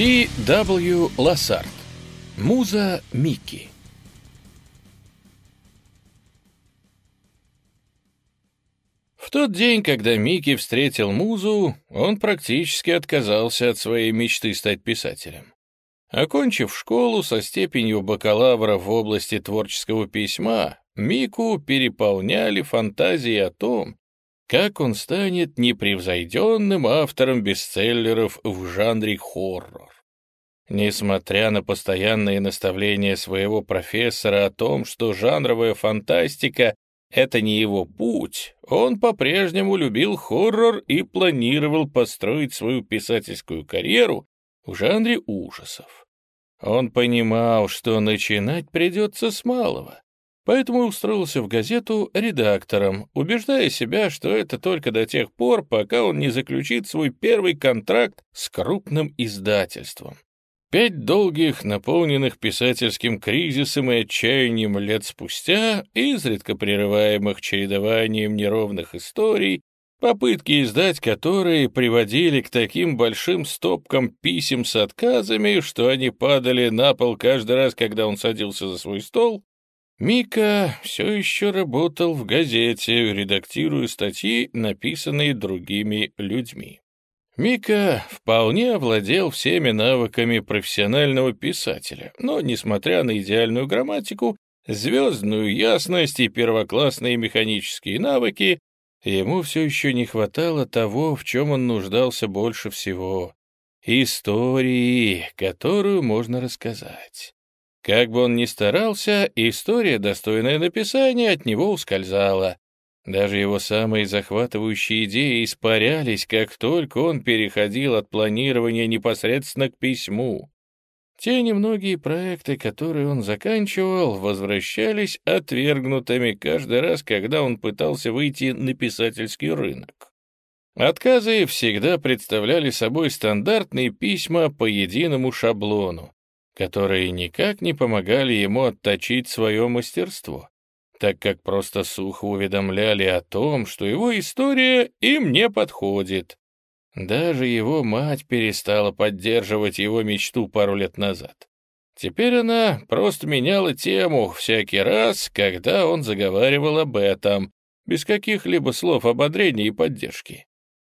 Си W. Лассард. Муза Микки. В тот день, когда Микки встретил Музу, он практически отказался от своей мечты стать писателем. Окончив школу со степенью бакалавра в области творческого письма, Мику переполняли фантазии о том, как он станет непревзойденным автором бестселлеров в жанре хоррор. Несмотря на постоянные наставления своего профессора о том, что жанровая фантастика — это не его путь, он по-прежнему любил хоррор и планировал построить свою писательскую карьеру в жанре ужасов. Он понимал, что начинать придется с малого, поэтому устроился в газету редактором, убеждая себя, что это только до тех пор, пока он не заключит свой первый контракт с крупным издательством. Пять долгих, наполненных писательским кризисом и отчаянием лет спустя, изредка прерываемых чередованием неровных историй, попытки издать которые приводили к таким большим стопкам писем с отказами, что они падали на пол каждый раз, когда он садился за свой стол, Мика все еще работал в газете, редактируя статьи, написанные другими людьми. Мика вполне овладел всеми навыками профессионального писателя, но, несмотря на идеальную грамматику, звездную ясность и первоклассные механические навыки, ему все еще не хватало того, в чем он нуждался больше всего — истории, которую можно рассказать. Как бы он ни старался, история, достойная написания, от него ускользала. Даже его самые захватывающие идеи испарялись, как только он переходил от планирования непосредственно к письму. Те немногие проекты, которые он заканчивал, возвращались отвергнутыми каждый раз, когда он пытался выйти на писательский рынок. Отказы всегда представляли собой стандартные письма по единому шаблону, которые никак не помогали ему отточить свое мастерство, так как просто сухо уведомляли о том, что его история им не подходит. Даже его мать перестала поддерживать его мечту пару лет назад. Теперь она просто меняла тему всякий раз, когда он заговаривал об этом, без каких-либо слов ободрения и поддержки.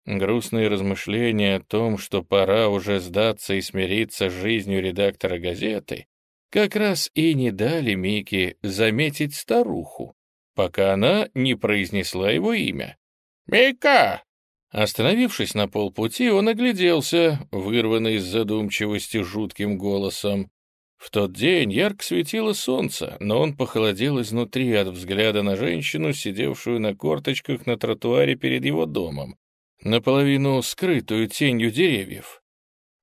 Грустные размышления о том, что пора уже сдаться и смириться с жизнью редактора газеты, как раз и не дали Мике заметить старуху, пока она не произнесла его имя. «Мика!» Остановившись на полпути, он огляделся, вырванный из задумчивости жутким голосом. В тот день ярко светило солнце, но он похолодел изнутри от взгляда на женщину, сидевшую на корточках на тротуаре перед его домом, наполовину скрытую тенью деревьев.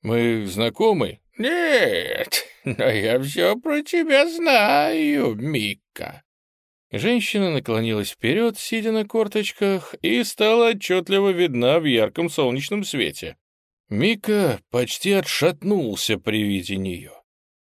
«Мы знакомы?» «Нет, но я все про тебя знаю, Мика». Женщина наклонилась вперед, сидя на корточках, и стала отчетливо видна в ярком солнечном свете. Мика почти отшатнулся при виде нее.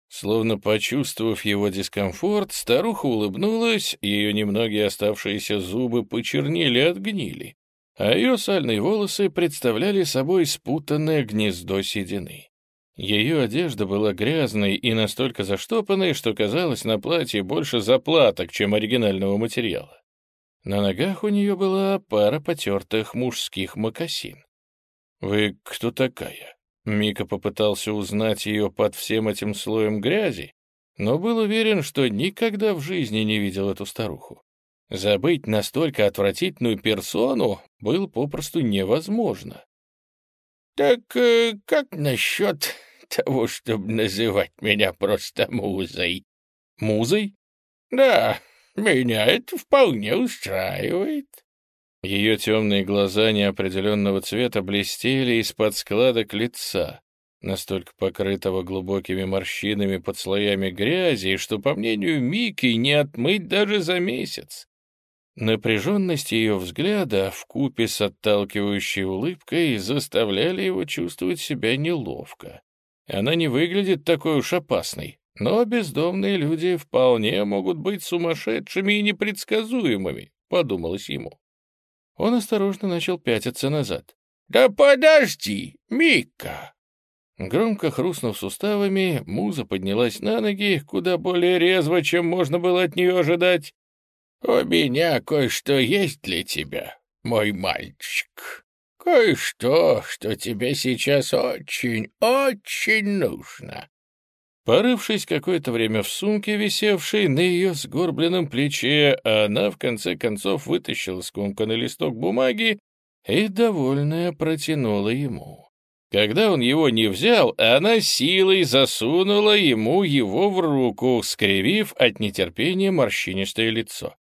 Словно почувствовав его дискомфорт, старуха улыбнулась, ее немногие оставшиеся зубы почернели от гнили а ее сальные волосы представляли собой спутанное гнездо седины. Ее одежда была грязной и настолько заштопанной, что казалось на платье больше заплаток, чем оригинального материала. На ногах у нее была пара потертых мужских мокасин. «Вы кто такая?» Мика попытался узнать ее под всем этим слоем грязи, но был уверен, что никогда в жизни не видел эту старуху. Забыть настолько отвратительную персону было попросту невозможно. «Так э, как насчет того, чтобы называть меня просто Музой?» «Музой?» «Да, меня это вполне устраивает». Ее темные глаза неопределенного цвета блестели из-под складок лица, настолько покрытого глубокими морщинами под слоями грязи, что, по мнению Мики, не отмыть даже за месяц. Напряженность ее взгляда в купе с отталкивающей улыбкой заставляли его чувствовать себя неловко. Она не выглядит такой уж опасной, но бездомные люди вполне могут быть сумасшедшими и непредсказуемыми, подумалось ему. Он осторожно начал пятиться назад. «Да подожди, Мика!» Громко хрустнув суставами, муза поднялась на ноги, куда более резво, чем можно было от нее ожидать. «У меня кое-что есть для тебя, мой мальчик. Кое-что, что тебе сейчас очень-очень нужно». Порывшись какое-то время в сумке, висевшей на ее сгорбленном плече, она в конце концов вытащила скомканный листок бумаги и, довольная, протянула ему. Когда он его не взял, она силой засунула ему его в руку, скривив от нетерпения морщинистое лицо.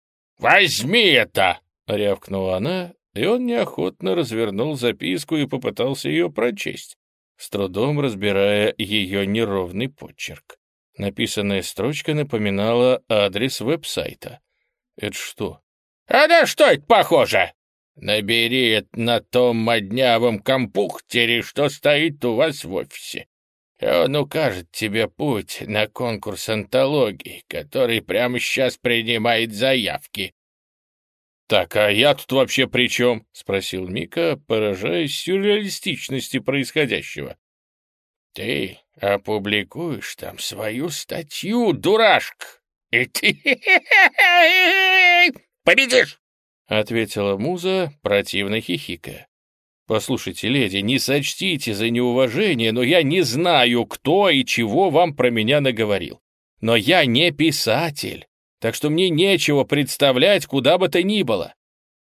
«Возьми это!» — рявкнула она, и он неохотно развернул записку и попытался ее прочесть с трудом разбирая ее неровный почерк. Написанная строчка напоминала адрес веб-сайта. Это что? А на что это похоже? Набери это на том моднявом компухтере, что стоит у вас в офисе. Он укажет тебе путь на конкурс антологии, который прямо сейчас принимает заявки. «Так, а я тут вообще при чем?» — спросил Мика, поражаясь сюрреалистичности происходящего. «Ты опубликуешь там свою статью, дурашка, и ты победишь!» — ответила муза, противно хихикая. «Послушайте, леди, не сочтите за неуважение, но я не знаю, кто и чего вам про меня наговорил. Но я не писатель так что мне нечего представлять, куда бы то ни было».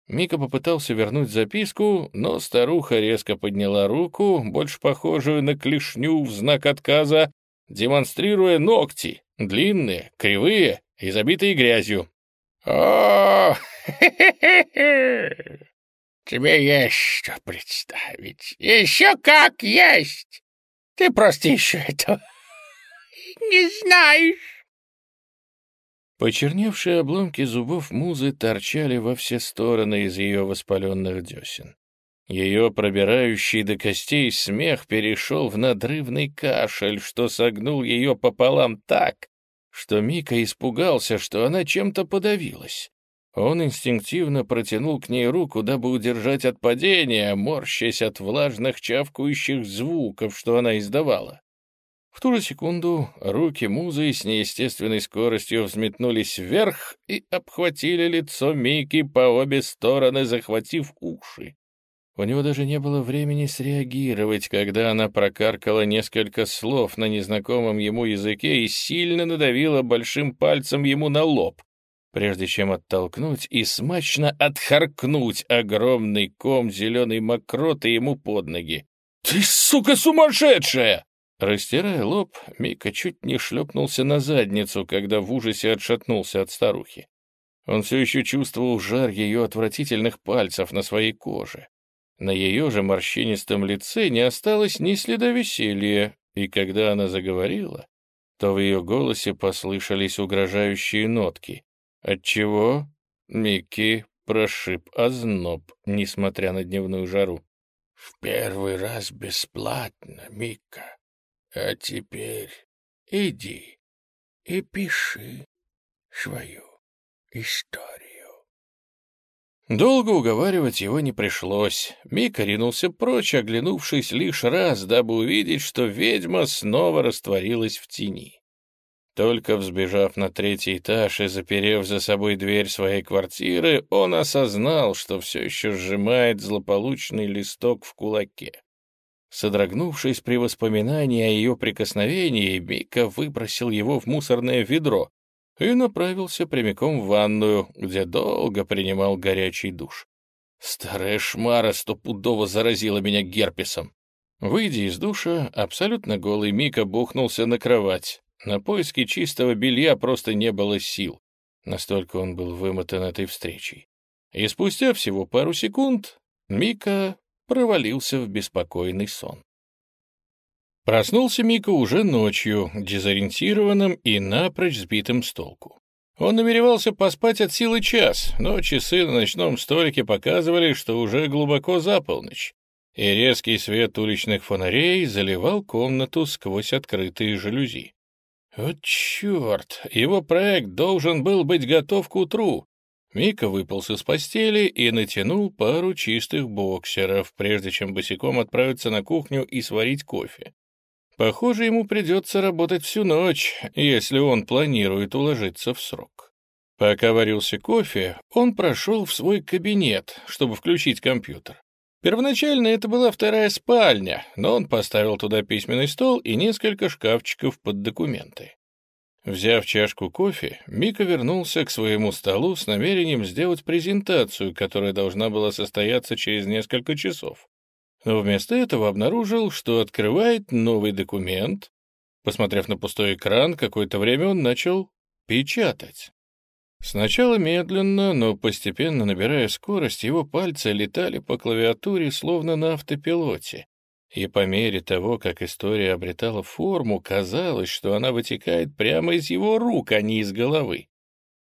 Мика попытался вернуть записку, но старуха резко подняла руку, больше похожую на клешню в знак отказа, демонстрируя ногти, длинные, кривые и забитые грязью. «О, тебе есть что представить. Еще как есть. Ты просто еще этого не знаешь». Почерневшие обломки зубов музы торчали во все стороны из ее воспаленных десен. Ее пробирающий до костей смех перешел в надрывный кашель, что согнул ее пополам так, что Мика испугался, что она чем-то подавилась. Он инстинктивно протянул к ней руку, дабы удержать от падения, морщась от влажных чавкающих звуков, что она издавала. В ту же секунду руки музы с неестественной скоростью взметнулись вверх и обхватили лицо Мики по обе стороны, захватив уши. У него даже не было времени среагировать, когда она прокаркала несколько слов на незнакомом ему языке и сильно надавила большим пальцем ему на лоб, прежде чем оттолкнуть и смачно отхаркнуть огромный ком зеленой мокроты ему под ноги. «Ты, сука, сумасшедшая!» Растирая лоб, Мика чуть не шлепнулся на задницу, когда в ужасе отшатнулся от старухи. Он все еще чувствовал жар ее отвратительных пальцев на своей коже. На ее же морщинистом лице не осталось ни следа веселья, и когда она заговорила, то в ее голосе послышались угрожающие нотки, отчего Микки прошиб озноб, несмотря на дневную жару. «В первый раз бесплатно, Мика. А теперь иди и пиши свою историю. Долго уговаривать его не пришлось. Мика ринулся прочь, оглянувшись лишь раз, дабы увидеть, что ведьма снова растворилась в тени. Только взбежав на третий этаж и заперев за собой дверь своей квартиры, он осознал, что все еще сжимает злополучный листок в кулаке. Содрогнувшись при воспоминании о ее прикосновении, Мика выбросил его в мусорное ведро и направился прямиком в ванную, где долго принимал горячий душ. Старая шмара стопудово заразила меня герпесом. Выйдя из душа, абсолютно голый Мика бухнулся на кровать. На поиски чистого белья просто не было сил. Настолько он был вымотан этой встречей. И спустя всего пару секунд Мика провалился в беспокойный сон. Проснулся Мика уже ночью, дезориентированным и напрочь сбитым с толку. Он намеревался поспать от силы час, но часы на ночном столике показывали, что уже глубоко за полночь, и резкий свет уличных фонарей заливал комнату сквозь открытые жалюзи. Вот черт, его проект должен был быть готов к утру, Мика выполз из постели и натянул пару чистых боксеров, прежде чем босиком отправиться на кухню и сварить кофе. Похоже, ему придется работать всю ночь, если он планирует уложиться в срок. Пока варился кофе, он прошел в свой кабинет, чтобы включить компьютер. Первоначально это была вторая спальня, но он поставил туда письменный стол и несколько шкафчиков под документы. Взяв чашку кофе, Мика вернулся к своему столу с намерением сделать презентацию, которая должна была состояться через несколько часов. Но вместо этого обнаружил, что открывает новый документ. Посмотрев на пустой экран, какое-то время он начал печатать. Сначала медленно, но постепенно набирая скорость, его пальцы летали по клавиатуре, словно на автопилоте. И по мере того, как история обретала форму, казалось, что она вытекает прямо из его рук, а не из головы.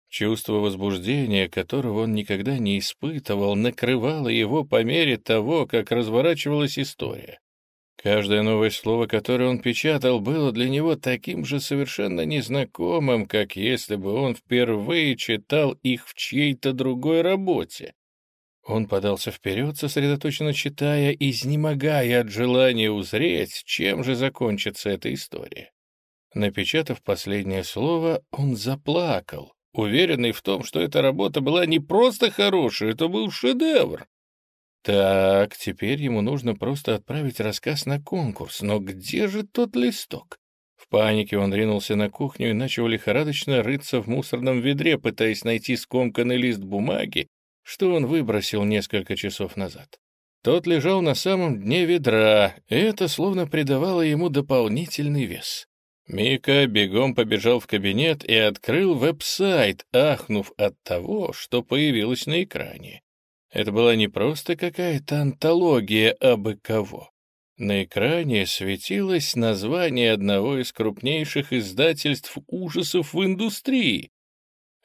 Чувство возбуждения, которого он никогда не испытывал, накрывало его по мере того, как разворачивалась история. Каждое новое слово, которое он печатал, было для него таким же совершенно незнакомым, как если бы он впервые читал их в чьей-то другой работе. Он подался вперед, сосредоточенно читая, изнемогая от желания узреть, чем же закончится эта история. Напечатав последнее слово, он заплакал, уверенный в том, что эта работа была не просто хорошая, это был шедевр. Так, теперь ему нужно просто отправить рассказ на конкурс, но где же тот листок? В панике он ринулся на кухню и начал лихорадочно рыться в мусорном ведре, пытаясь найти скомканный лист бумаги, что он выбросил несколько часов назад. Тот лежал на самом дне ведра, и это словно придавало ему дополнительный вес. Мика бегом побежал в кабинет и открыл веб-сайт, ахнув от того, что появилось на экране. Это была не просто какая-то антология абы кого. На экране светилось название одного из крупнейших издательств ужасов в индустрии.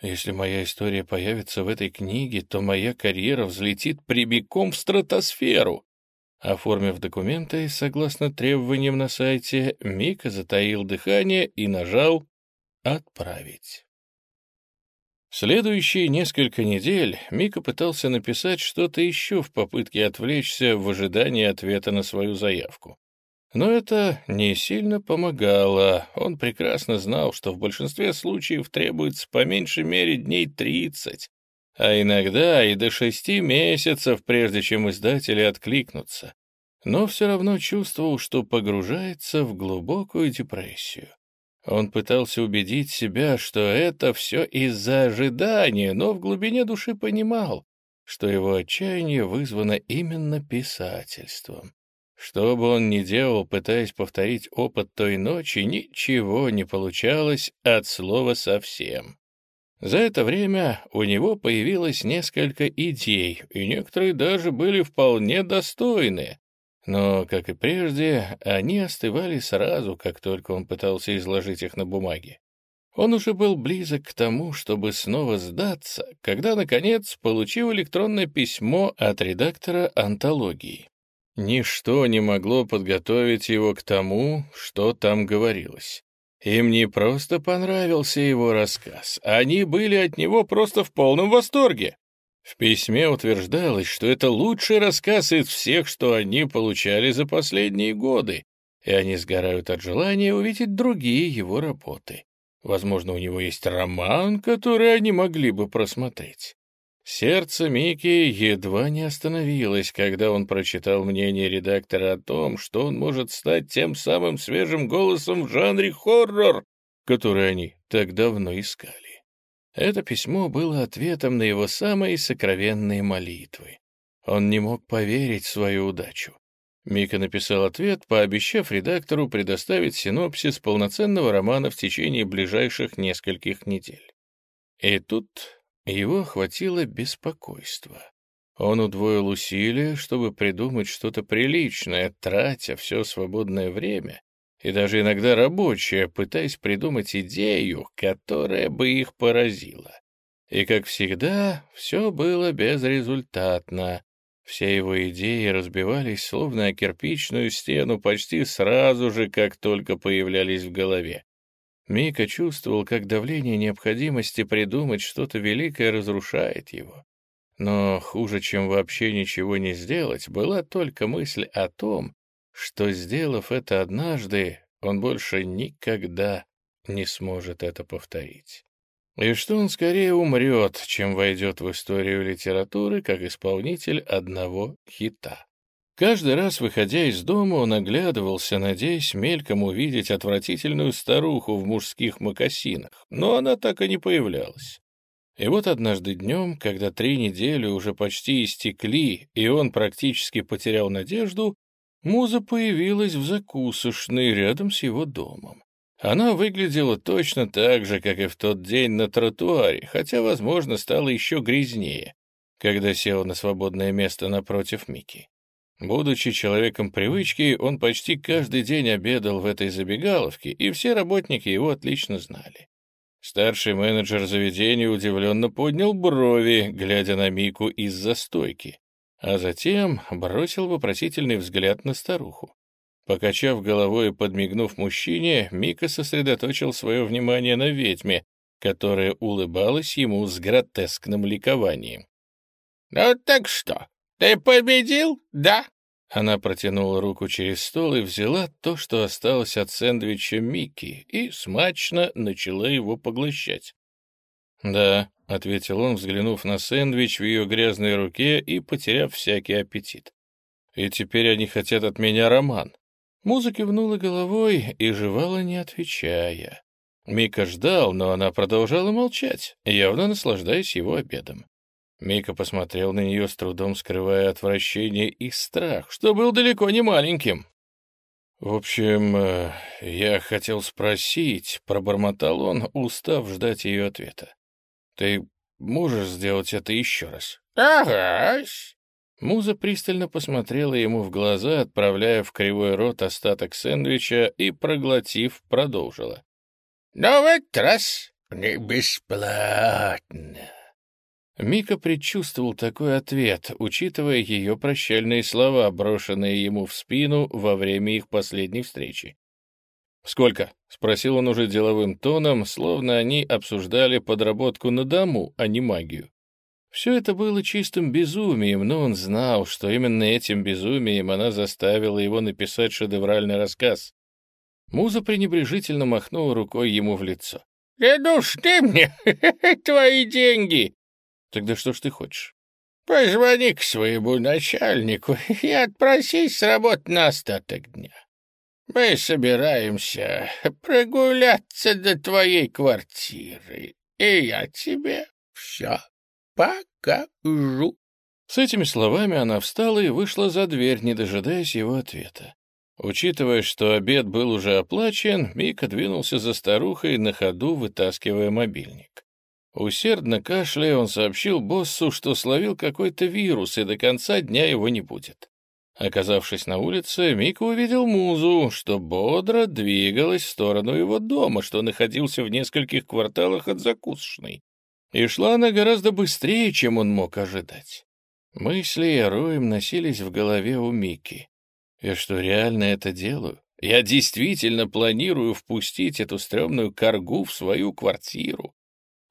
Если моя история появится в этой книге, то моя карьера взлетит прямиком в стратосферу. Оформив документы, согласно требованиям на сайте, Мика затаил дыхание и нажал «Отправить». Следующие несколько недель Мика пытался написать что-то еще в попытке отвлечься в ожидании ответа на свою заявку. Но это не сильно помогало. Он прекрасно знал, что в большинстве случаев требуется по меньшей мере дней 30, а иногда и до шести месяцев, прежде чем издатели откликнутся. Но все равно чувствовал, что погружается в глубокую депрессию. Он пытался убедить себя, что это все из-за ожидания, но в глубине души понимал, что его отчаяние вызвано именно писательством. Что бы он ни делал, пытаясь повторить опыт той ночи, ничего не получалось от слова совсем. За это время у него появилось несколько идей, и некоторые даже были вполне достойные, но, как и прежде, они остывали сразу, как только он пытался изложить их на бумаге. Он уже был близок к тому, чтобы снова сдаться, когда, наконец, получил электронное письмо от редактора антологии. Ничто не могло подготовить его к тому, что там говорилось. Им не просто понравился его рассказ, они были от него просто в полном восторге. В письме утверждалось, что это лучший рассказ из всех, что они получали за последние годы, и они сгорают от желания увидеть другие его работы. Возможно, у него есть роман, который они могли бы просмотреть. Сердце Мики едва не остановилось, когда он прочитал мнение редактора о том, что он может стать тем самым свежим голосом в жанре хоррор, который они так давно искали. Это письмо было ответом на его самые сокровенные молитвы. Он не мог поверить в свою удачу. Мика написал ответ, пообещав редактору предоставить синопсис полноценного романа в течение ближайших нескольких недель. И тут его охватило беспокойство. Он удвоил усилия, чтобы придумать что-то приличное, тратя все свободное время и даже иногда рабочие, пытаясь придумать идею, которая бы их поразила. И, как всегда, все было безрезультатно. Все его идеи разбивались словно о кирпичную стену почти сразу же, как только появлялись в голове. Мика чувствовал, как давление необходимости придумать что-то великое разрушает его. Но хуже, чем вообще ничего не сделать, была только мысль о том, что, сделав это однажды, он больше никогда не сможет это повторить. И что он скорее умрет, чем войдет в историю литературы как исполнитель одного хита. Каждый раз, выходя из дома, он оглядывался, надеясь мельком увидеть отвратительную старуху в мужских мокасинах, но она так и не появлялась. И вот однажды днем, когда три недели уже почти истекли, и он практически потерял надежду, муза появилась в закусочной рядом с его домом. Она выглядела точно так же, как и в тот день на тротуаре, хотя, возможно, стало еще грязнее, когда села на свободное место напротив Мики. Будучи человеком привычки, он почти каждый день обедал в этой забегаловке, и все работники его отлично знали. Старший менеджер заведения удивленно поднял брови, глядя на Мику из-за стойки, а затем бросил вопросительный взгляд на старуху. Покачав головой и подмигнув мужчине, Мика сосредоточил свое внимание на ведьме, которая улыбалась ему с гротескным ликованием. «Ну так что, ты победил, да?» Она протянула руку через стол и взяла то, что осталось от сэндвича Микки, и смачно начала его поглощать. «Да», — ответил он, взглянув на сэндвич в ее грязной руке и потеряв всякий аппетит. «И теперь они хотят от меня роман». Муза кивнула головой и жевала, не отвечая. Мика ждал, но она продолжала молчать, явно наслаждаясь его обедом. Мика посмотрел на нее с трудом, скрывая отвращение и страх, что был далеко не маленьким. «В общем, э, я хотел спросить», — пробормотал он, устав ждать ее ответа. «Ты можешь сделать это еще раз?» «Ага». Муза пристально посмотрела ему в глаза, отправляя в кривой рот остаток сэндвича и, проглотив, продолжила. «Но в этот раз не бесплатно». Мика предчувствовал такой ответ, учитывая ее прощальные слова, брошенные ему в спину во время их последней встречи. «Сколько?» — спросил он уже деловым тоном, словно они обсуждали подработку на дому, а не магию. Все это было чистым безумием, но он знал, что именно этим безумием она заставила его написать шедевральный рассказ. Муза пренебрежительно махнула рукой ему в лицо. «Не нужны мне твои деньги!» Тогда что ж ты хочешь? Позвони к своему начальнику и отпросись с работы на остаток дня. Мы собираемся прогуляться до твоей квартиры, и я тебе все покажу. С этими словами она встала и вышла за дверь, не дожидаясь его ответа. Учитывая, что обед был уже оплачен, Мика двинулся за старухой на ходу, вытаскивая мобильник. Усердно кашляя, он сообщил боссу, что словил какой-то вирус, и до конца дня его не будет. Оказавшись на улице, Мика увидел Музу, что бодро двигалась в сторону его дома, что находился в нескольких кварталах от закусочной. И шла она гораздо быстрее, чем он мог ожидать. Мысли и роем носились в голове у Мики. Я что, реально это делаю? Я действительно планирую впустить эту стрёмную коргу в свою квартиру?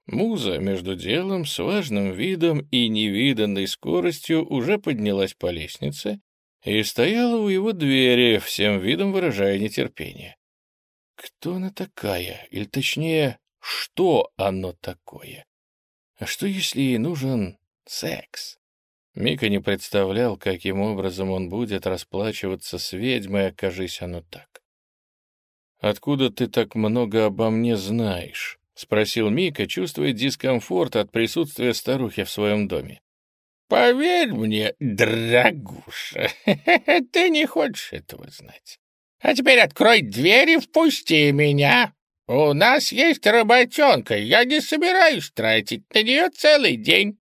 Муза, между делом, с важным видом и невиданной скоростью уже поднялась по лестнице и стояла у его двери, всем видом выражая нетерпение. Кто она такая? Или точнее, что оно такое? А что, если ей нужен секс? Мика не представлял, каким образом он будет расплачиваться с ведьмой, окажись оно так. «Откуда ты так много обо мне знаешь?» — спросил Мика, чувствуя дискомфорт от присутствия старухи в своем доме. «Поверь мне, дорогуша, ты не хочешь этого знать. А теперь открой дверь и впусти меня. У нас есть работенка, я не собираюсь тратить на нее целый день».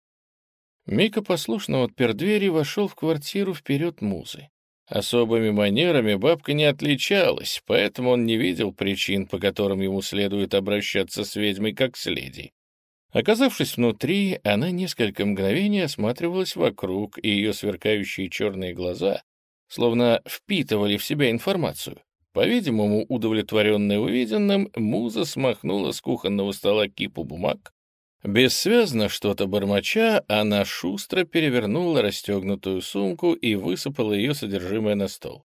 Мика послушно отпер дверь и вошел в квартиру вперед музы. Особыми манерами бабка не отличалась, поэтому он не видел причин, по которым ему следует обращаться с ведьмой как с леди. Оказавшись внутри, она несколько мгновений осматривалась вокруг, и ее сверкающие черные глаза словно впитывали в себя информацию. По-видимому, удовлетворенная увиденным, муза смахнула с кухонного стола кипу бумаг, Бессвязно что-то бормоча, она шустро перевернула расстегнутую сумку и высыпала ее содержимое на стол.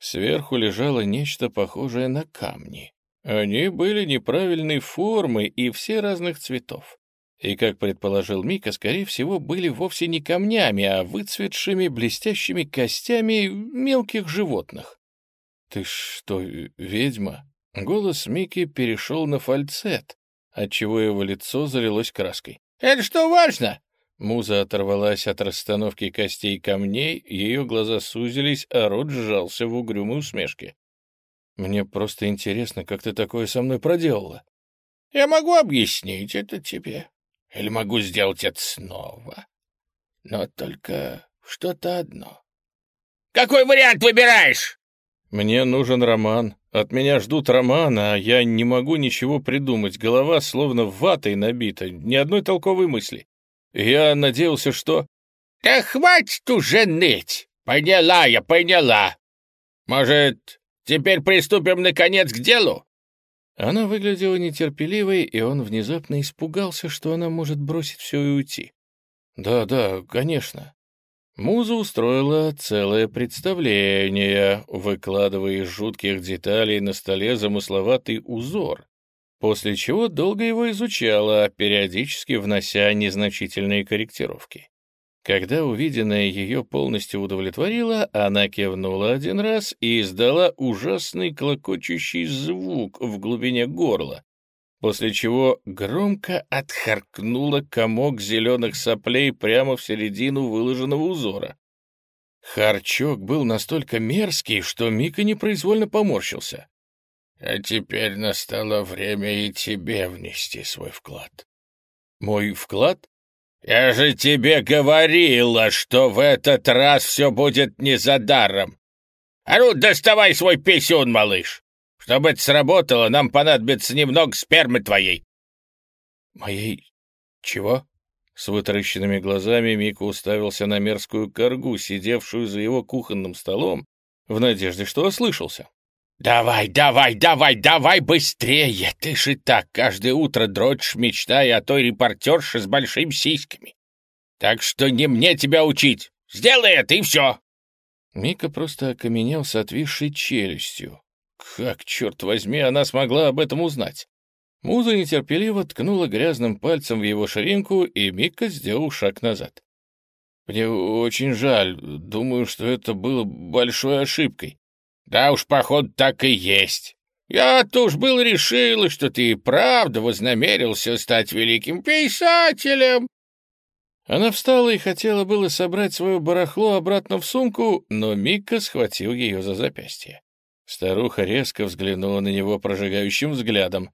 Сверху лежало нечто похожее на камни. Они были неправильной формы и все разных цветов. И, как предположил Мика, скорее всего, были вовсе не камнями, а выцветшими блестящими костями мелких животных. «Ты что, ведьма?» Голос Мики перешел на фальцет, отчего его лицо залилось краской. «Это что важно?» Муза оторвалась от расстановки костей камней, ее глаза сузились, а рот сжался в угрюмой усмешке. «Мне просто интересно, как ты такое со мной проделала?» «Я могу объяснить это тебе, или могу сделать это снова, но только что-то одно». «Какой вариант выбираешь?» «Мне нужен роман. От меня ждут романа, а я не могу ничего придумать. Голова словно ватой набита, ни одной толковой мысли. Я надеялся, что... Да хватит уже ныть! Поняла я, поняла. Может, теперь приступим, наконец, к делу? Она выглядела нетерпеливой, и он внезапно испугался, что она может бросить все и уйти. «Да, да, конечно». Муза устроила целое представление, выкладывая из жутких деталей на столе замысловатый узор, после чего долго его изучала, периодически внося незначительные корректировки. Когда увиденное ее полностью удовлетворило, она кивнула один раз и издала ужасный клокочущий звук в глубине горла, после чего громко отхаркнула комок зеленых соплей прямо в середину выложенного узора. Харчок был настолько мерзкий, что Мика непроизвольно поморщился. А теперь настало время и тебе внести свой вклад. Мой вклад? Я же тебе говорила, что в этот раз все будет не за даром. А ну, доставай свой писюн, малыш. Чтобы это сработало, нам понадобится немного спермы твоей. Моей... чего? С вытаращенными глазами Мика уставился на мерзкую коргу, сидевшую за его кухонным столом, в надежде, что ослышался. «Давай, давай, давай, давай быстрее! Ты же так каждое утро дрочишь, мечтая о той репортерше с большими сиськами. Так что не мне тебя учить. Сделай это, и все!» Мика просто окаменел с отвисшей челюстью. Как, черт возьми, она смогла об этом узнать? Муза нетерпеливо ткнула грязным пальцем в его ширинку, и Мика сделал шаг назад. «Мне очень жаль. Думаю, что это было большой ошибкой. Да уж, поход, так и есть. Я-то уж был решил, что ты и правда вознамерился стать великим писателем. Она встала и хотела было собрать свое барахло обратно в сумку, но Микка схватил ее за запястье. Старуха резко взглянула на него прожигающим взглядом.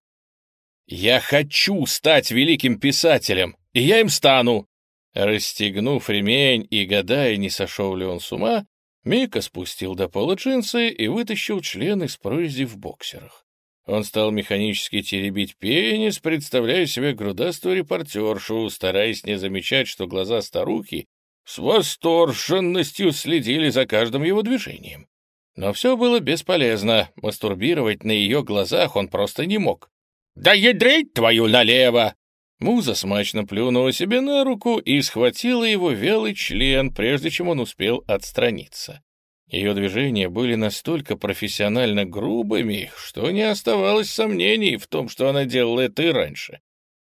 «Я хочу стать великим писателем, и я им стану!» Расстегнув ремень и гадая, не сошел ли он с ума, Мика спустил до пола джинсы и вытащил член из прорези в боксерах. Он стал механически теребить пенис, представляя себе грудастую репортершу, стараясь не замечать, что глаза старухи с восторженностью следили за каждым его движением. Но все было бесполезно, мастурбировать на ее глазах он просто не мог. «Да ядрить твою налево!» Муза смачно плюнула себе на руку и схватила его вялый член, прежде чем он успел отстраниться. Ее движения были настолько профессионально грубыми, что не оставалось сомнений в том, что она делала это и раньше.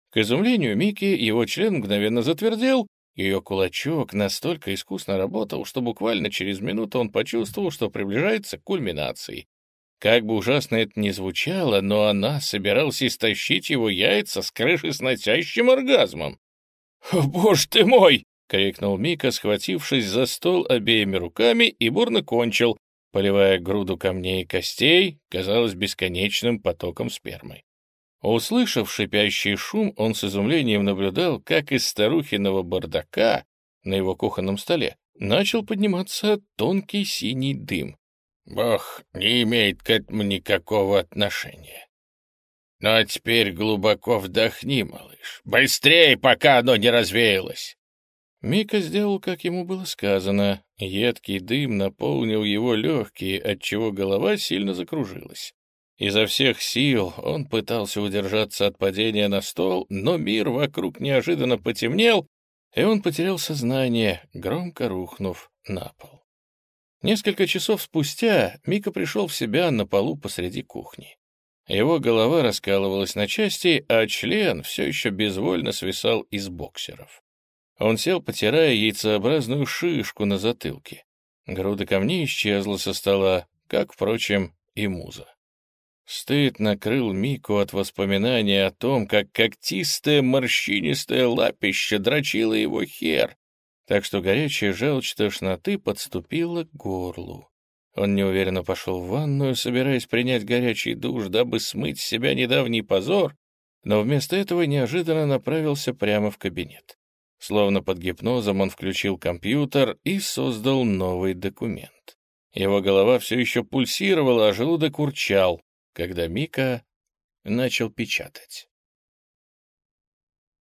К изумлению Мики его член мгновенно затвердел, ее кулачок настолько искусно работал, что буквально через минуту он почувствовал, что приближается к кульминации. Как бы ужасно это ни звучало, но она собиралась истощить его яйца с крыши с носящим оргазмом. «Боже ты мой!» — крикнул Мика, схватившись за стол обеими руками и бурно кончил, поливая груду камней и костей, казалось, бесконечным потоком спермы. Услышав шипящий шум, он с изумлением наблюдал, как из старухиного бардака на его кухонном столе начал подниматься тонкий синий дым. Бог не имеет к этому никакого отношения. Ну а теперь глубоко вдохни, малыш. Быстрее, пока оно не развеялось. Мика сделал, как ему было сказано. Едкий дым наполнил его легкие, отчего голова сильно закружилась. Изо всех сил он пытался удержаться от падения на стол, но мир вокруг неожиданно потемнел, и он потерял сознание, громко рухнув на пол. Несколько часов спустя Мика пришел в себя на полу посреди кухни. Его голова раскалывалась на части, а член все еще безвольно свисал из боксеров. Он сел, потирая яйцеобразную шишку на затылке. Груда камней исчезла со стола, как, впрочем, и муза. Стыд накрыл Мику от воспоминания о том, как когтистое морщинистое лапище дрочило его хер, так что горячая желчь тошноты подступила к горлу. Он неуверенно пошел в ванную, собираясь принять горячий душ, дабы смыть с себя недавний позор, но вместо этого неожиданно направился прямо в кабинет. Словно под гипнозом он включил компьютер и создал новый документ. Его голова все еще пульсировала, а желудок урчал, когда Мика начал печатать.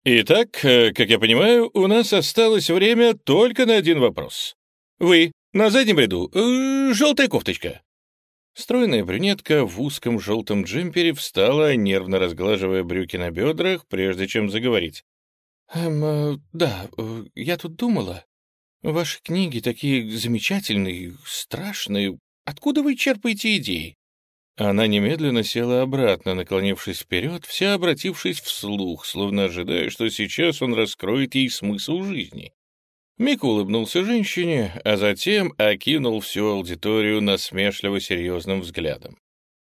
«Итак, э, как я понимаю, у нас осталось время только на один вопрос. Вы на заднем ряду. Э, желтая кофточка». Стройная брюнетка в узком желтом джемпере встала, нервно разглаживая брюки на бедрах, прежде чем заговорить. «Эм, э, да, э, я тут думала. Ваши книги такие замечательные, страшные. Откуда вы черпаете идеи?» Она немедленно села обратно, наклонившись вперед, вся обратившись вслух, словно ожидая, что сейчас он раскроет ей смысл жизни. Мик улыбнулся женщине, а затем окинул всю аудиторию насмешливо серьезным взглядом.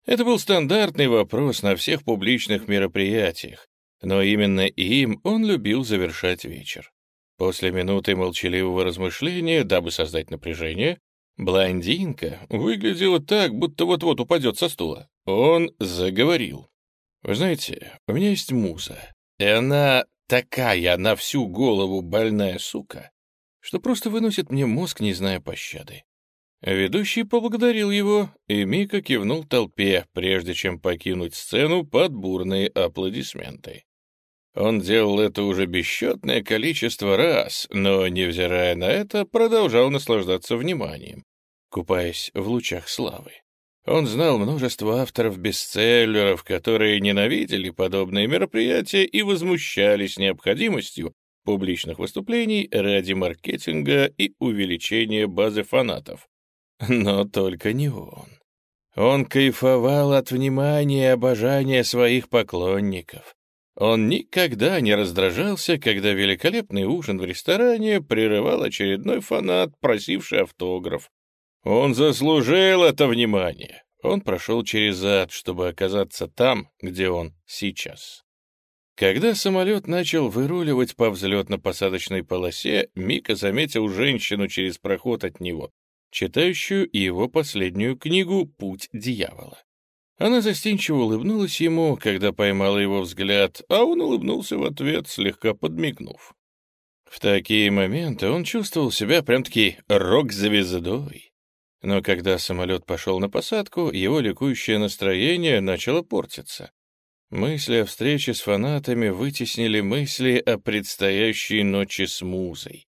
Это был стандартный вопрос на всех публичных мероприятиях, но именно им он любил завершать вечер. После минуты молчаливого размышления, дабы создать напряжение, блондинка выглядела так, будто вот-вот упадет со стула. Он заговорил. «Вы знаете, у меня есть муза, и она такая на всю голову больная сука, что просто выносит мне мозг, не зная пощады. Ведущий поблагодарил его, и Мика кивнул толпе, прежде чем покинуть сцену под бурные аплодисменты. Он делал это уже бесчетное количество раз, но, невзирая на это, продолжал наслаждаться вниманием, купаясь в лучах славы. Он знал множество авторов бестселлеров, которые ненавидели подобные мероприятия и возмущались необходимостью публичных выступлений ради маркетинга и увеличения базы фанатов. Но только не он. Он кайфовал от внимания и обожания своих поклонников. Он никогда не раздражался, когда великолепный ужин в ресторане прерывал очередной фанат, просивший автограф. Он заслужил это внимание. Он прошел через ад, чтобы оказаться там, где он сейчас. Когда самолет начал выруливать по взлетно-посадочной полосе, Мика заметил женщину через проход от него, читающую его последнюю книгу «Путь дьявола». Она застенчиво улыбнулась ему, когда поймала его взгляд, а он улыбнулся в ответ, слегка подмигнув. В такие моменты он чувствовал себя прям-таки рок-звездой. Но когда самолет пошел на посадку, его ликующее настроение начало портиться. Мысли о встрече с фанатами вытеснили мысли о предстоящей ночи с музой.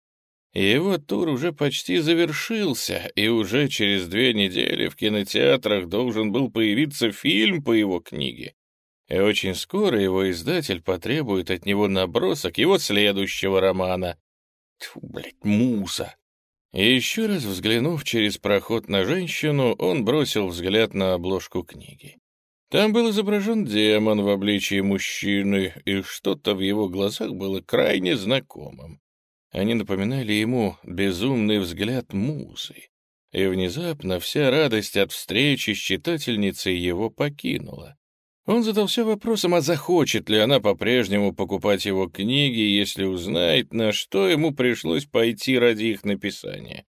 Его тур уже почти завершился, и уже через две недели в кинотеатрах должен был появиться фильм по его книге. И очень скоро его издатель потребует от него набросок его следующего романа. Тьфу, блядь, муза! И еще раз взглянув через проход на женщину, он бросил взгляд на обложку книги. Там был изображен демон в обличии мужчины, и что-то в его глазах было крайне знакомым. Они напоминали ему безумный взгляд музы. И внезапно вся радость от встречи с читательницей его покинула. Он задался вопросом, а захочет ли она по-прежнему покупать его книги, если узнает, на что ему пришлось пойти ради их написания.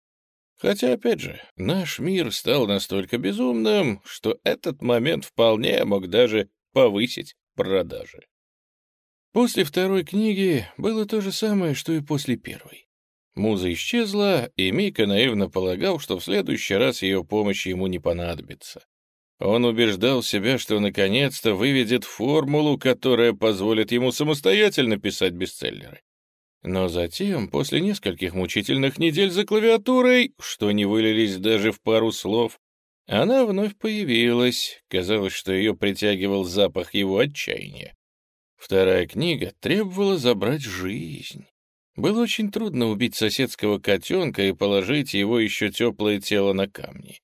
Хотя, опять же, наш мир стал настолько безумным, что этот момент вполне мог даже повысить продажи. После второй книги было то же самое, что и после первой. Муза исчезла, и Мика наивно полагал, что в следующий раз ее помощь ему не понадобится. Он убеждал себя, что наконец-то выведет формулу, которая позволит ему самостоятельно писать бестселлеры. Но затем, после нескольких мучительных недель за клавиатурой, что не вылились даже в пару слов, она вновь появилась. Казалось, что ее притягивал запах его отчаяния. Вторая книга требовала забрать жизнь. Было очень трудно убить соседского котенка и положить его еще теплое тело на камни.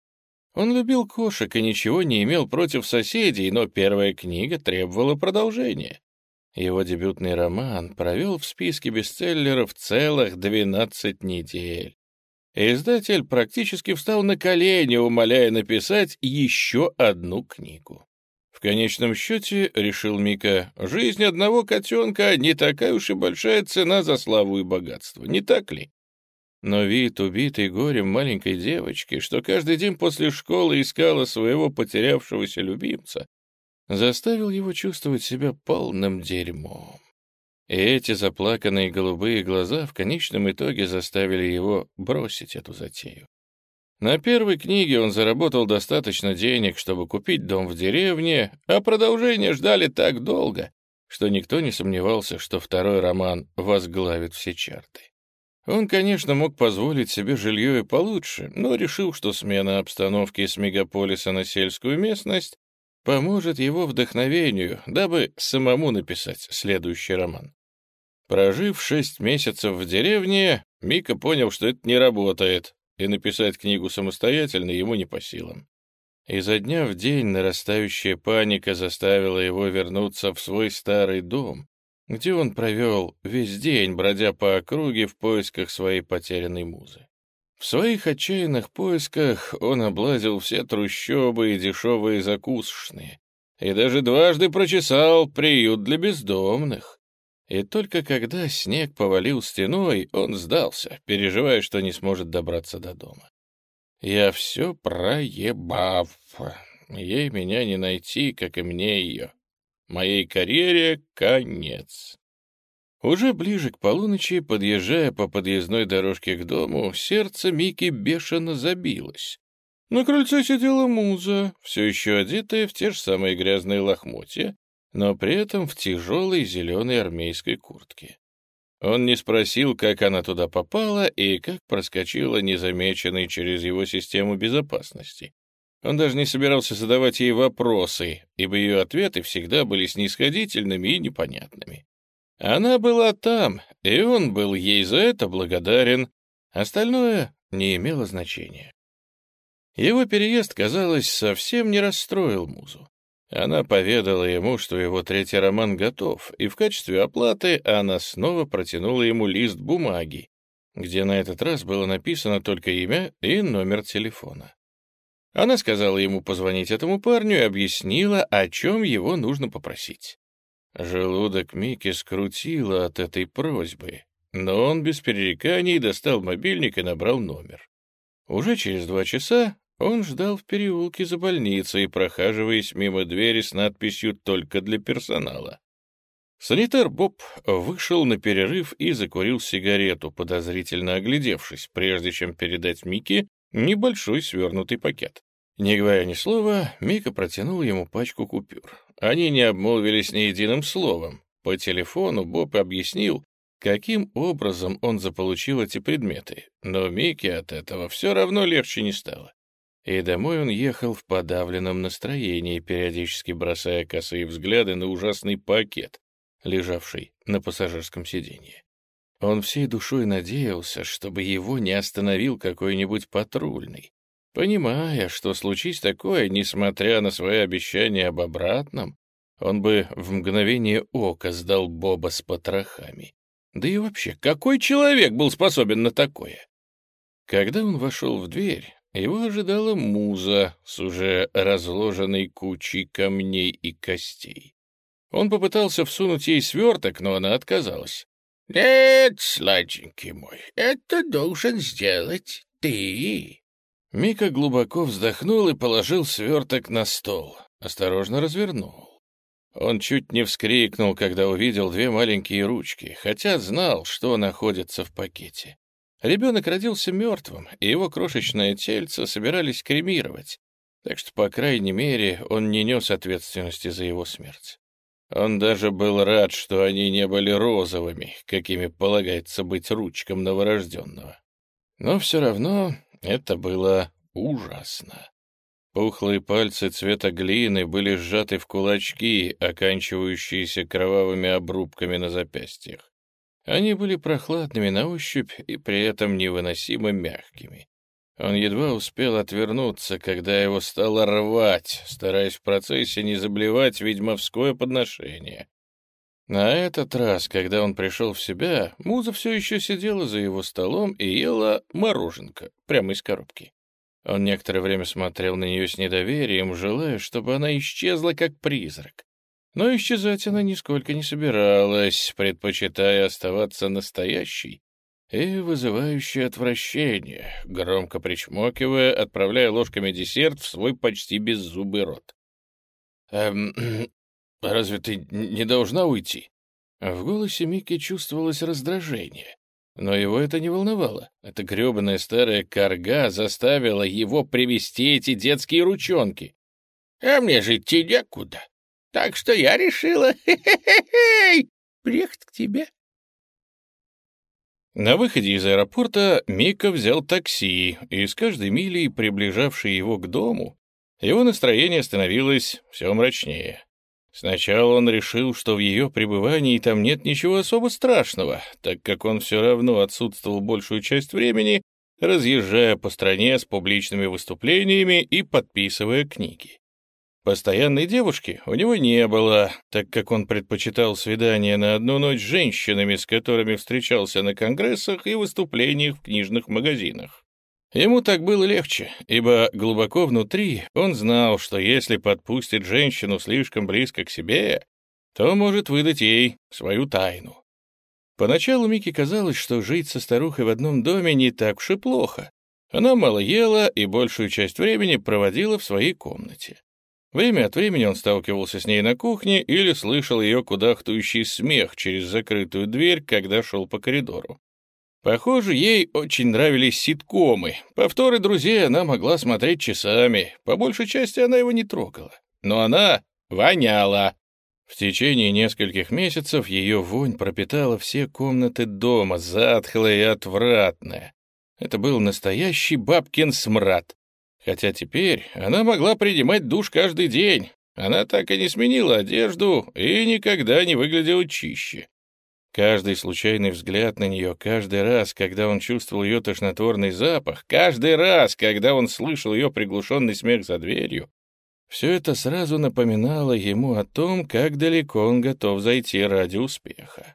Он любил кошек и ничего не имел против соседей, но первая книга требовала продолжения. Его дебютный роман провел в списке бестселлеров целых 12 недель. Издатель практически встал на колени, умоляя написать еще одну книгу. Конечном счете, решил Мика, жизнь одного котенка не такая уж и большая цена за славу и богатство, не так ли? Но вид убитой горем маленькой девочки, что каждый день после школы искала своего потерявшегося любимца, заставил его чувствовать себя полным дерьмом. И эти заплаканные голубые глаза в конечном итоге заставили его бросить эту затею. На первой книге он заработал достаточно денег, чтобы купить дом в деревне, а продолжение ждали так долго, что никто не сомневался, что второй роман возглавит все чарты. Он, конечно, мог позволить себе жилье и получше, но решил, что смена обстановки с мегаполиса на сельскую местность поможет его вдохновению, дабы самому написать следующий роман. Прожив шесть месяцев в деревне, Мика понял, что это не работает, и написать книгу самостоятельно ему не по силам. Изо дня в день нарастающая паника заставила его вернуться в свой старый дом, где он провел весь день, бродя по округе в поисках своей потерянной музы. В своих отчаянных поисках он облазил все трущобы и дешевые закусочные, и даже дважды прочесал приют для бездомных. И только когда снег повалил стеной, он сдался, переживая, что не сможет добраться до дома. «Я все проебав. Ей меня не найти, как и мне ее. Моей карьере конец. Уже ближе к полуночи, подъезжая по подъездной дорожке к дому, сердце Мики бешено забилось. На крыльце сидела муза, все еще одетая в те же самые грязные лохмотья, но при этом в тяжелой зеленой армейской куртке. Он не спросил, как она туда попала и как проскочила незамеченной через его систему безопасности. Он даже не собирался задавать ей вопросы, ибо ее ответы всегда были снисходительными и непонятными. Она была там, и он был ей за это благодарен. Остальное не имело значения. Его переезд, казалось, совсем не расстроил Музу. Она поведала ему, что его третий роман готов, и в качестве оплаты она снова протянула ему лист бумаги, где на этот раз было написано только имя и номер телефона. Она сказала ему позвонить этому парню и объяснила, о чем его нужно попросить. Желудок Мики скрутило от этой просьбы, но он без перереканий достал мобильник и набрал номер. Уже через два часа он ждал в переулке за больницей, прохаживаясь мимо двери с надписью «Только для персонала». Санитар Боб вышел на перерыв и закурил сигарету, подозрительно оглядевшись, прежде чем передать Мике небольшой свернутый пакет. Не говоря ни слова, Мика протянул ему пачку купюр. Они не обмолвились ни единым словом. По телефону Боб объяснил, каким образом он заполучил эти предметы, но Мике от этого все равно легче не стало. И домой он ехал в подавленном настроении, периодически бросая косые взгляды на ужасный пакет, лежавший на пассажирском сиденье. Он всей душой надеялся, чтобы его не остановил какой-нибудь патрульный. Понимая, что случись такое, несмотря на свои обещания об обратном, он бы в мгновение ока сдал Боба с потрохами. Да и вообще, какой человек был способен на такое? Когда он вошел в дверь, его ожидала муза с уже разложенной кучей камней и костей. Он попытался всунуть ей сверток, но она отказалась. «Нет, сладенький мой, это должен сделать ты». Мика глубоко вздохнул и положил сверток на стол. Осторожно развернул. Он чуть не вскрикнул, когда увидел две маленькие ручки, хотя знал, что находится в пакете. Ребенок родился мертвым, и его крошечное тельце собирались кремировать, так что, по крайней мере, он не нес ответственности за его смерть. Он даже был рад, что они не были розовыми, какими полагается быть ручкам новорожденного. Но все равно это было ужасно. Пухлые пальцы цвета глины были сжаты в кулачки, оканчивающиеся кровавыми обрубками на запястьях. Они были прохладными на ощупь и при этом невыносимо мягкими. Он едва успел отвернуться, когда его стало рвать, стараясь в процессе не заблевать ведьмовское подношение. На этот раз, когда он пришел в себя, Муза все еще сидела за его столом и ела мороженка прямо из коробки. Он некоторое время смотрел на нее с недоверием, желая, чтобы она исчезла как призрак. Но исчезать она нисколько не собиралась, предпочитая оставаться настоящей и вызывающей отвращение, громко причмокивая, отправляя ложками десерт в свой почти беззубый рот. «Эм, разве ты не должна уйти?» В голосе Микки чувствовалось раздражение. Но его это не волновало. Эта грёбаная старая корга заставила его привести эти детские ручонки. «А мне же идти некуда. Так что я решила приехать к тебе». На выходе из аэропорта Мика взял такси, и с каждой милей, приближавшей его к дому, его настроение становилось все мрачнее. Сначала он решил, что в ее пребывании там нет ничего особо страшного, так как он все равно отсутствовал большую часть времени, разъезжая по стране с публичными выступлениями и подписывая книги. Постоянной девушки у него не было, так как он предпочитал свидания на одну ночь с женщинами, с которыми встречался на конгрессах и выступлениях в книжных магазинах. Ему так было легче, ибо глубоко внутри он знал, что если подпустит женщину слишком близко к себе, то может выдать ей свою тайну. Поначалу Мике казалось, что жить со старухой в одном доме не так уж и плохо. Она мало ела и большую часть времени проводила в своей комнате. Время от времени он сталкивался с ней на кухне или слышал ее кудахтающий смех через закрытую дверь, когда шел по коридору. Похоже, ей очень нравились ситкомы. Повторы друзей она могла смотреть часами. По большей части она его не трогала. Но она воняла. В течение нескольких месяцев ее вонь пропитала все комнаты дома, затхлая и отвратная. Это был настоящий бабкин смрад. Хотя теперь она могла принимать душ каждый день. Она так и не сменила одежду и никогда не выглядела чище. Каждый случайный взгляд на нее, каждый раз, когда он чувствовал ее тошнотворный запах, каждый раз, когда он слышал ее приглушенный смех за дверью, все это сразу напоминало ему о том, как далеко он готов зайти ради успеха.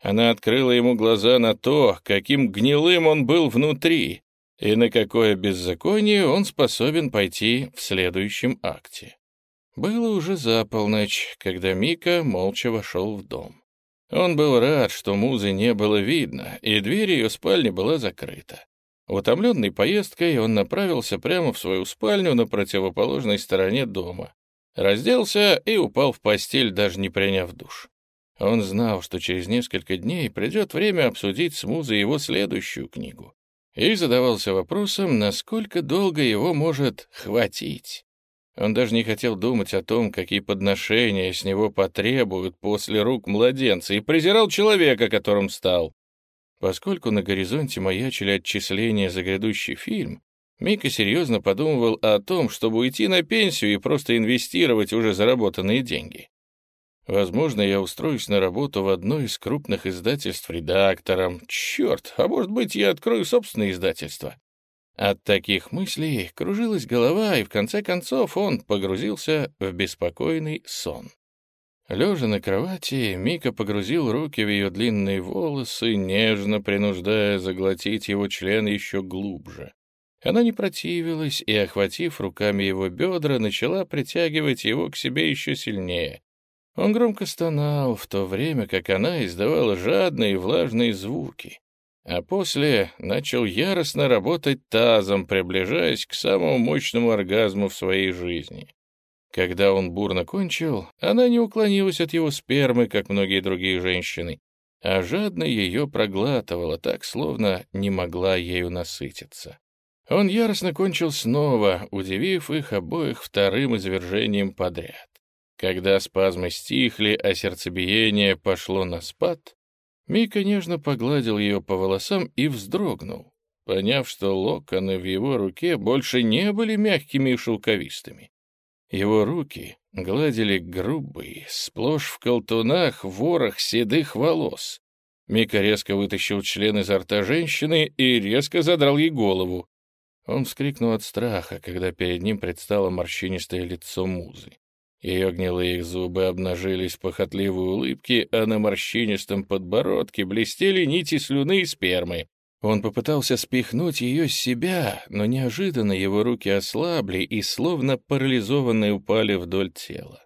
Она открыла ему глаза на то, каким гнилым он был внутри, и на какое беззаконие он способен пойти в следующем акте. Было уже за полночь, когда Мика молча вошел в дом. Он был рад, что музы не было видно, и дверь ее спальни была закрыта. Утомленный поездкой, он направился прямо в свою спальню на противоположной стороне дома. Разделся и упал в постель, даже не приняв душ. Он знал, что через несколько дней придет время обсудить с музой его следующую книгу и задавался вопросом, насколько долго его может хватить. Он даже не хотел думать о том, какие подношения с него потребуют после рук младенца, и презирал человека, которым стал. Поскольку на горизонте маячили отчисления за грядущий фильм, Мика серьезно подумывал о том, чтобы уйти на пенсию и просто инвестировать уже заработанные деньги. Возможно, я устроюсь на работу в одно из крупных издательств редактором. Черт, а может быть, я открою собственное издательство. От таких мыслей кружилась голова, и в конце концов он погрузился в беспокойный сон. Лежа на кровати, Мика погрузил руки в ее длинные волосы, нежно принуждая заглотить его член еще глубже. Она не противилась и, охватив руками его бедра, начала притягивать его к себе еще сильнее. Он громко стонал, в то время как она издавала жадные влажные звуки, а после начал яростно работать тазом, приближаясь к самому мощному оргазму в своей жизни. Когда он бурно кончил, она не уклонилась от его спермы, как многие другие женщины, а жадно ее проглатывала так, словно не могла ею насытиться. Он яростно кончил снова, удивив их обоих вторым извержением подряд. Когда спазмы стихли, а сердцебиение пошло на спад, Мика нежно погладил ее по волосам и вздрогнул, поняв, что локоны в его руке больше не были мягкими и шелковистыми. Его руки гладили грубый, сплошь в колтунах ворох седых волос. Мика резко вытащил член изо рта женщины и резко задрал ей голову. Он вскрикнул от страха, когда перед ним предстало морщинистое лицо музы. Ее гнилые зубы обнажились в похотливой улыбке, а на морщинистом подбородке блестели нити слюны и спермы. Он попытался спихнуть ее с себя, но неожиданно его руки ослабли и, словно парализованные, упали вдоль тела.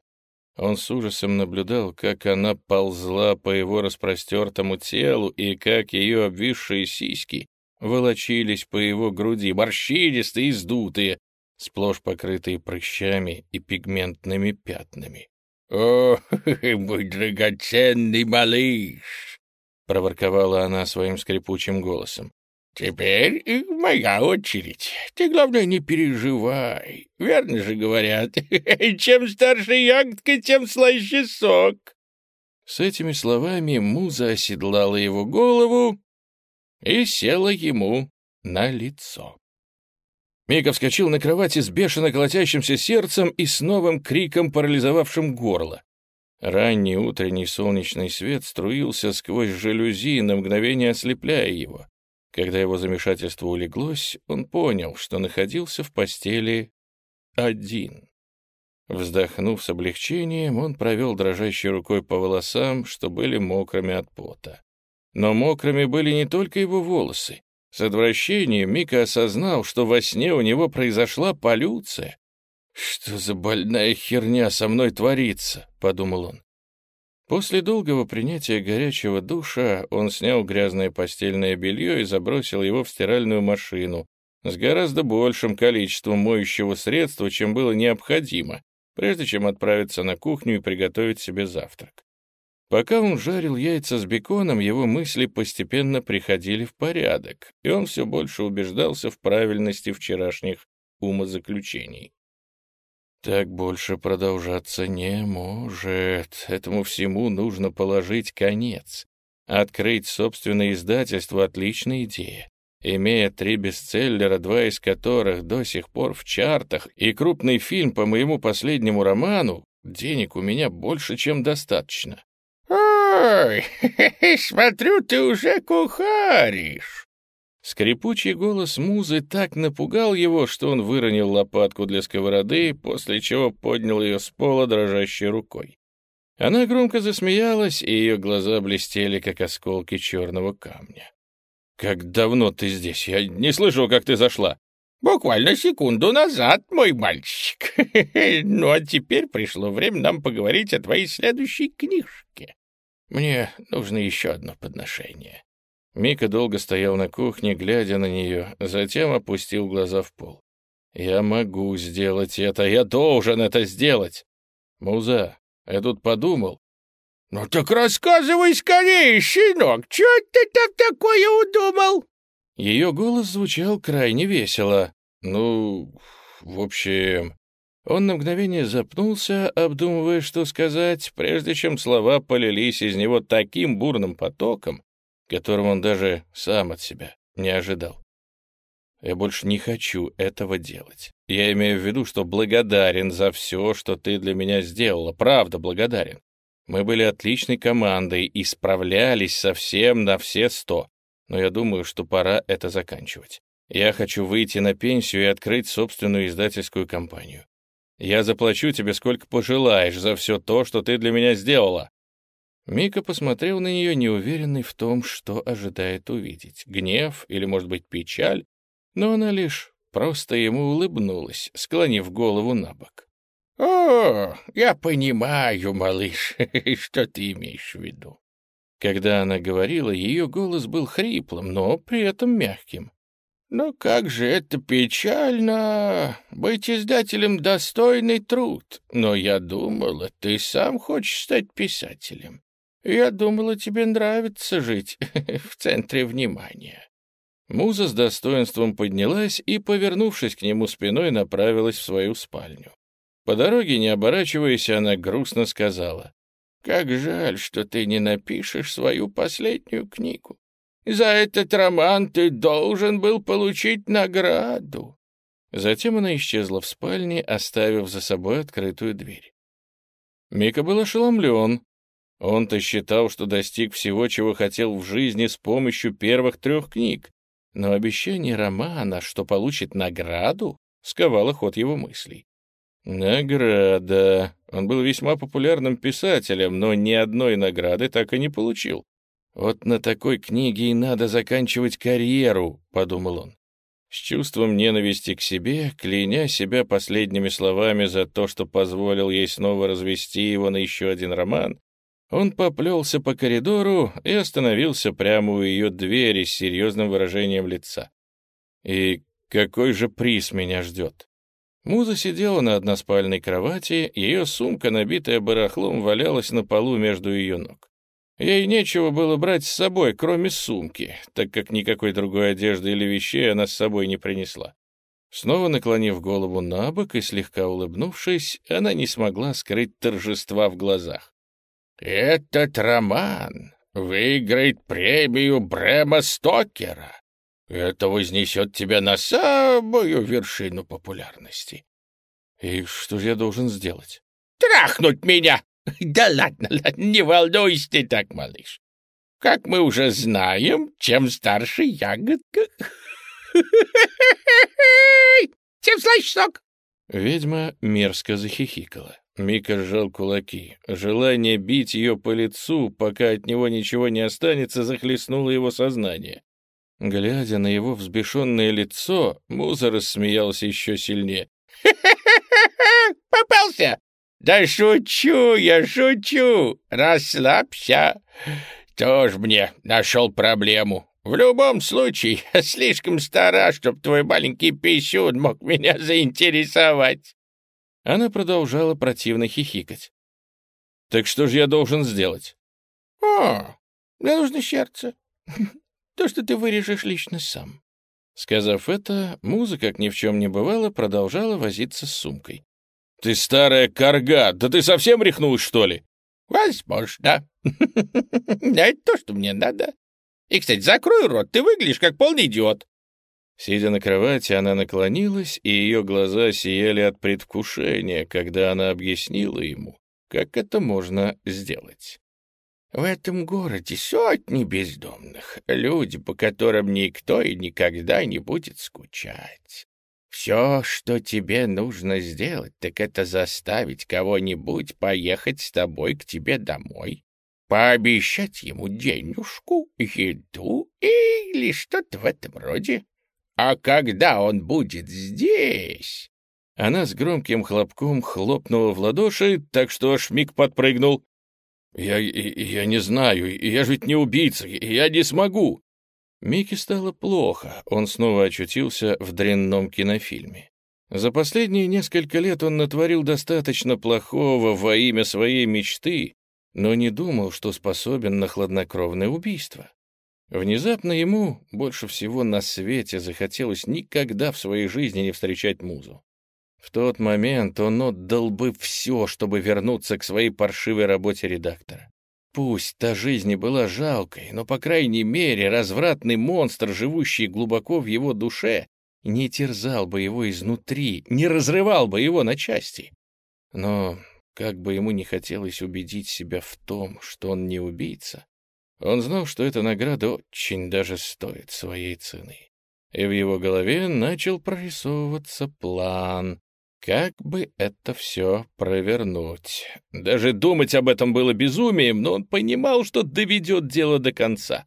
Он с ужасом наблюдал, как она ползла по его распростертому телу и как ее обвисшие сиськи волочились по его груди, морщинистые и сдутые, сплошь покрытые прыщами и пигментными пятнами. «О, мой драгоценный малыш!» — проворковала она своим скрипучим голосом. «Теперь моя очередь. Ты, главное, не переживай. Верно же говорят. Чем старше ягодка, тем слаще сок». С этими словами Муза оседлала его голову и села ему на лицо. Мика вскочил на кровати с бешено колотящимся сердцем и с новым криком, парализовавшим горло. Ранний утренний солнечный свет струился сквозь жалюзи, на мгновение ослепляя его. Когда его замешательство улеглось, он понял, что находился в постели один. Вздохнув с облегчением, он провел дрожащей рукой по волосам, что были мокрыми от пота. Но мокрыми были не только его волосы. С отвращением Мика осознал, что во сне у него произошла полюция. «Что за больная херня со мной творится?» — подумал он. После долгого принятия горячего душа он снял грязное постельное белье и забросил его в стиральную машину с гораздо большим количеством моющего средства, чем было необходимо, прежде чем отправиться на кухню и приготовить себе завтрак. Пока он жарил яйца с беконом, его мысли постепенно приходили в порядок, и он все больше убеждался в правильности вчерашних умозаключений. Так больше продолжаться не может. Этому всему нужно положить конец. Открыть собственное издательство — отличная идея. Имея три бестселлера, два из которых до сих пор в чартах, и крупный фильм по моему последнему роману, денег у меня больше, чем достаточно. «Ой, смотрю, ты уже кухаришь!» Скрипучий голос музы так напугал его, что он выронил лопатку для сковороды, после чего поднял ее с пола дрожащей рукой. Она громко засмеялась, и ее глаза блестели, как осколки черного камня. «Как давно ты здесь? Я не слышал, как ты зашла». «Буквально секунду назад, мой мальчик. ну а теперь пришло время нам поговорить о твоей следующей книжке. Мне нужно еще одно подношение». Мика долго стоял на кухне, глядя на нее, затем опустил глаза в пол. «Я могу сделать это, я должен это сделать!» «Муза, я тут подумал». «Ну так рассказывай скорее, щенок, что ты там такое удумал?» Ее голос звучал крайне весело. «Ну, в общем...» Он на мгновение запнулся, обдумывая, что сказать, прежде чем слова полились из него таким бурным потоком, которым он даже сам от себя не ожидал. Я больше не хочу этого делать. Я имею в виду, что благодарен за все, что ты для меня сделала. Правда, благодарен. Мы были отличной командой и справлялись совсем на все сто. Но я думаю, что пора это заканчивать. Я хочу выйти на пенсию и открыть собственную издательскую компанию. Я заплачу тебе сколько пожелаешь за все то, что ты для меня сделала. Мика посмотрел на нее, неуверенный в том, что ожидает увидеть. Гнев или, может быть, печаль, но она лишь просто ему улыбнулась, склонив голову на бок. «О, я понимаю, малыш, что ты имеешь в виду». Когда она говорила, ее голос был хриплым, но при этом мягким. «Но как же это печально! Быть издателем — достойный труд. Но я думала, ты сам хочешь стать писателем. Я думала, тебе нравится жить в центре внимания». Муза с достоинством поднялась и, повернувшись к нему спиной, направилась в свою спальню. По дороге, не оборачиваясь, она грустно сказала, «Как жаль, что ты не напишешь свою последнюю книгу. За этот роман ты должен был получить награду». Затем она исчезла в спальне, оставив за собой открытую дверь. Мика был ошеломлен. Он-то считал, что достиг всего, чего хотел в жизни с помощью первых трех книг. Но обещание романа, что получит награду, сковало ход его мыслей. Награда. Он был весьма популярным писателем, но ни одной награды так и не получил. «Вот на такой книге и надо заканчивать карьеру», — подумал он. С чувством ненависти к себе, кляня себя последними словами за то, что позволил ей снова развести его на еще один роман, он поплелся по коридору и остановился прямо у ее двери с серьезным выражением лица. «И какой же приз меня ждет?» Муза сидела на односпальной кровати, ее сумка, набитая барахлом, валялась на полу между ее ног. Ей нечего было брать с собой, кроме сумки, так как никакой другой одежды или вещей она с собой не принесла. Снова наклонив голову на бок и слегка улыбнувшись, она не смогла скрыть торжества в глазах. «Этот роман выиграет премию Брэма Стокера. Это вознесет тебя на самую вершину популярности». «И что же я должен сделать?» «Трахнуть меня!» «Да ладно, ладно, не волнуйся ты так, малыш. Как мы уже знаем, чем старше ягодка, тем слаще сок». Ведьма мерзко захихикала. Мика сжал кулаки. Желание бить ее по лицу, пока от него ничего не останется, захлестнуло его сознание. Глядя на его взбешенное лицо, Муза рассмеялся еще сильнее. «Попался! «Да шучу я, шучу! Расслабься! Тоже мне нашел проблему. В любом случае, слишком стара, чтоб твой маленький писюн мог меня заинтересовать». Она продолжала противно хихикать. «Так что же я должен сделать?» «О, мне нужно сердце. То, что ты вырежешь лично сам». Сказав это, муза, как ни в чем не бывало, продолжала возиться с сумкой. «Ты старая корга! Да ты совсем рехнулась, что ли?» «Возможно. Это то, что мне надо. И, кстати, закрой рот, ты выглядишь как полный идиот». Сидя на кровати, она наклонилась, и ее глаза сияли от предвкушения, когда она объяснила ему, как это можно сделать. «В этом городе сотни бездомных, люди, по которым никто и никогда не будет скучать. Все, что тебе нужно сделать, так это заставить кого-нибудь поехать с тобой к тебе домой, пообещать ему денежку, еду или что-то в этом роде. А когда он будет здесь...» Она с громким хлопком хлопнула в ладоши, так что миг подпрыгнул. «Я... я не знаю, я же ведь не убийца, я не смогу!» Микки стало плохо, он снова очутился в дрянном кинофильме. За последние несколько лет он натворил достаточно плохого во имя своей мечты, но не думал, что способен на хладнокровное убийство. Внезапно ему больше всего на свете захотелось никогда в своей жизни не встречать музу. В тот момент он отдал бы все, чтобы вернуться к своей паршивой работе редактора. Пусть та жизнь и была жалкой, но, по крайней мере, развратный монстр, живущий глубоко в его душе, не терзал бы его изнутри, не разрывал бы его на части. Но, как бы ему не хотелось убедить себя в том, что он не убийца, он знал, что эта награда очень даже стоит своей цены. И в его голове начал прорисовываться план, как бы это все провернуть? Даже думать об этом было безумием, но он понимал, что доведет дело до конца.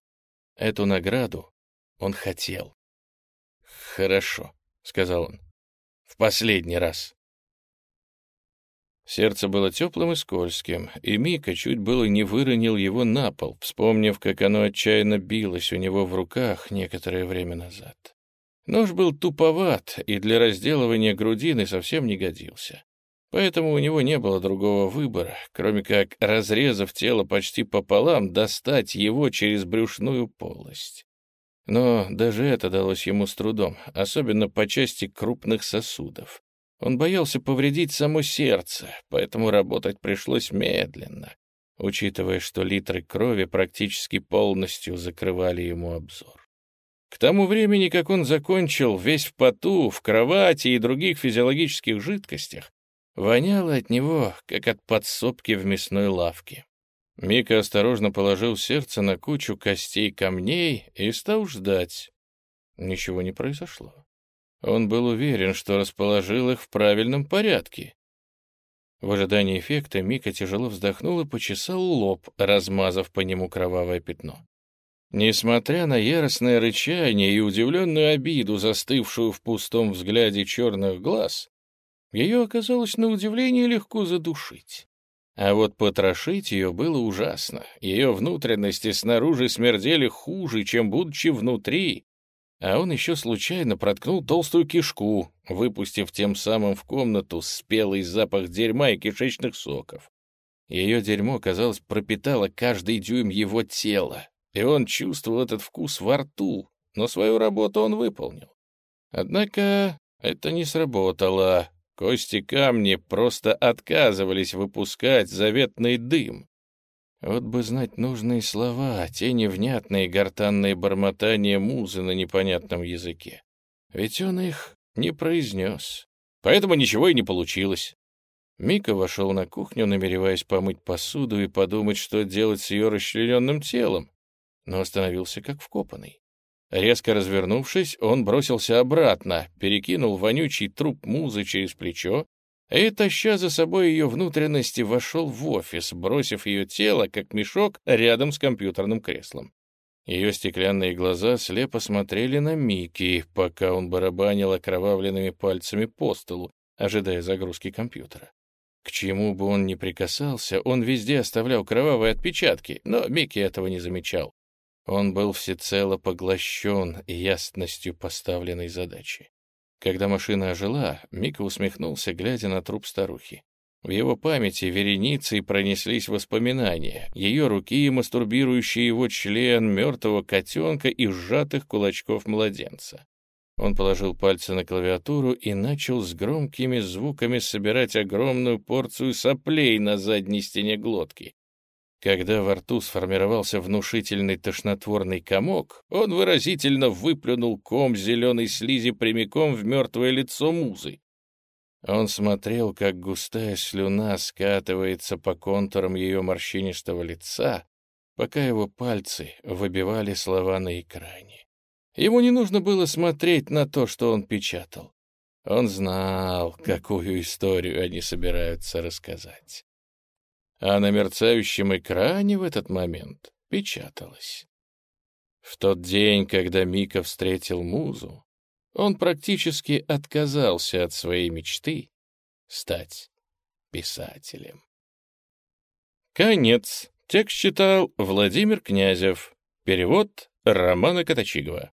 Эту награду он хотел. «Хорошо», — сказал он. «В последний раз». Сердце было теплым и скользким, и Мика чуть было не выронил его на пол, вспомнив, как оно отчаянно билось у него в руках некоторое время назад. Нож был туповат и для разделывания грудины совсем не годился. Поэтому у него не было другого выбора, кроме как, разрезав тело почти пополам, достать его через брюшную полость. Но даже это далось ему с трудом, особенно по части крупных сосудов. Он боялся повредить само сердце, поэтому работать пришлось медленно, учитывая, что литры крови практически полностью закрывали ему обзор. К тому времени, как он закончил, весь в поту, в кровати и других физиологических жидкостях, воняло от него, как от подсобки в мясной лавке. Мика осторожно положил сердце на кучу костей камней и стал ждать. Ничего не произошло. Он был уверен, что расположил их в правильном порядке. В ожидании эффекта Мика тяжело вздохнул и почесал лоб, размазав по нему кровавое пятно. Несмотря на яростное рычание и удивленную обиду, застывшую в пустом взгляде черных глаз, ее оказалось на удивление легко задушить. А вот потрошить ее было ужасно. Ее внутренности снаружи смердели хуже, чем будучи внутри. А он еще случайно проткнул толстую кишку, выпустив тем самым в комнату спелый запах дерьма и кишечных соков. Ее дерьмо, казалось, пропитало каждый дюйм его тела, и он чувствовал этот вкус во рту, но свою работу он выполнил. Однако это не сработало. Кости камни просто отказывались выпускать заветный дым. Вот бы знать нужные слова, те невнятные гортанные бормотания музы на непонятном языке. Ведь он их не произнес. Поэтому ничего и не получилось. Мика вошел на кухню, намереваясь помыть посуду и подумать, что делать с ее расчлененным телом но остановился как вкопанный. Резко развернувшись, он бросился обратно, перекинул вонючий труп музы через плечо и, таща за собой ее внутренности, вошел в офис, бросив ее тело, как мешок, рядом с компьютерным креслом. Ее стеклянные глаза слепо смотрели на Микки, пока он барабанил окровавленными пальцами по столу, ожидая загрузки компьютера. К чему бы он ни прикасался, он везде оставлял кровавые отпечатки, но Микки этого не замечал. Он был всецело поглощен ясностью поставленной задачи. Когда машина ожила, Мика усмехнулся, глядя на труп старухи. В его памяти вереницей пронеслись воспоминания, ее руки, мастурбирующие его член мертвого котенка и сжатых кулачков младенца. Он положил пальцы на клавиатуру и начал с громкими звуками собирать огромную порцию соплей на задней стене глотки, когда во рту сформировался внушительный тошнотворный комок, он выразительно выплюнул ком зеленой слизи прямиком в мертвое лицо музы. Он смотрел, как густая слюна скатывается по контурам ее морщинистого лица, пока его пальцы выбивали слова на экране. Ему не нужно было смотреть на то, что он печатал. Он знал, какую историю они собираются рассказать а на мерцающем экране в этот момент печаталось. В тот день, когда Мика встретил музу, он практически отказался от своей мечты стать писателем. Конец. Текст читал Владимир Князев. Перевод Романа Катачигова.